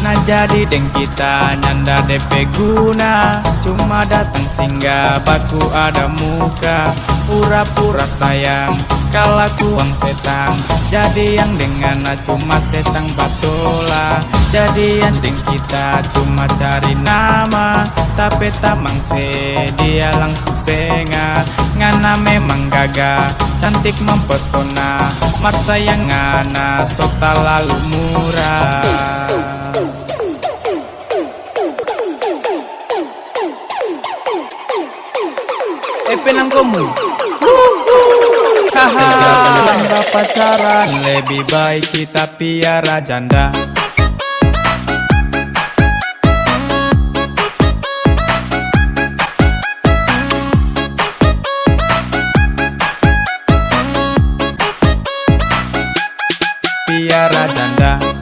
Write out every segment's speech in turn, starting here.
Nah jadi deng kita nyanda DP guna. Cuma datang singgah baku ada muka. Pura-pura sayang Kalaku uang setang. Jadi yang dengan cuma setang batola. Jadi yang deng kita cuma cari nama. Tapi tamang se dia langsung sengat Ngana memang gagah Cantik mempesona. Mar sayang ngana Sota lalu murah Epe nang kamu Haha. Pacaran Lebih baik kita piara janda. Piara janda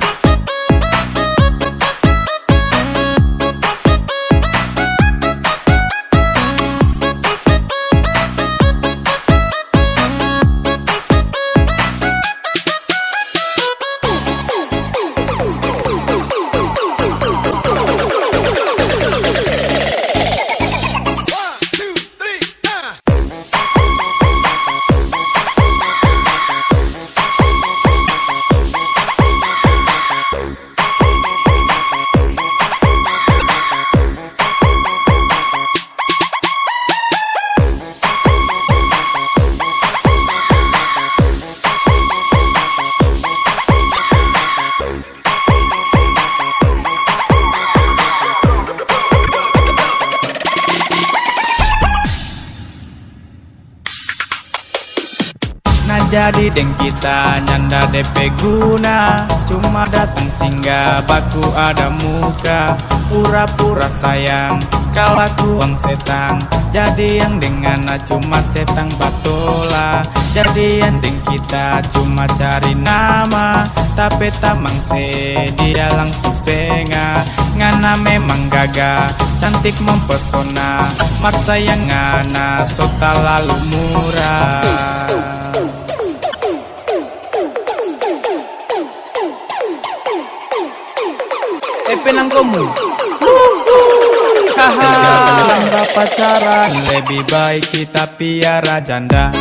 jadi deng kita nyanda DP guna. Cuma datang singgah baku ada muka. Pura-pura sayang Kalaku uang setang Jadi yang dengan cuma setang batola. Jadi yang deng kita cuma cari nama. Tapi tamang se dia langsung sengat Ngana memang gagah Cantik mempesona. Mar sayang ngana Sota lalu murah Epe nang kamu? Haha. Tanda pacaran Lebih baik kita piara janda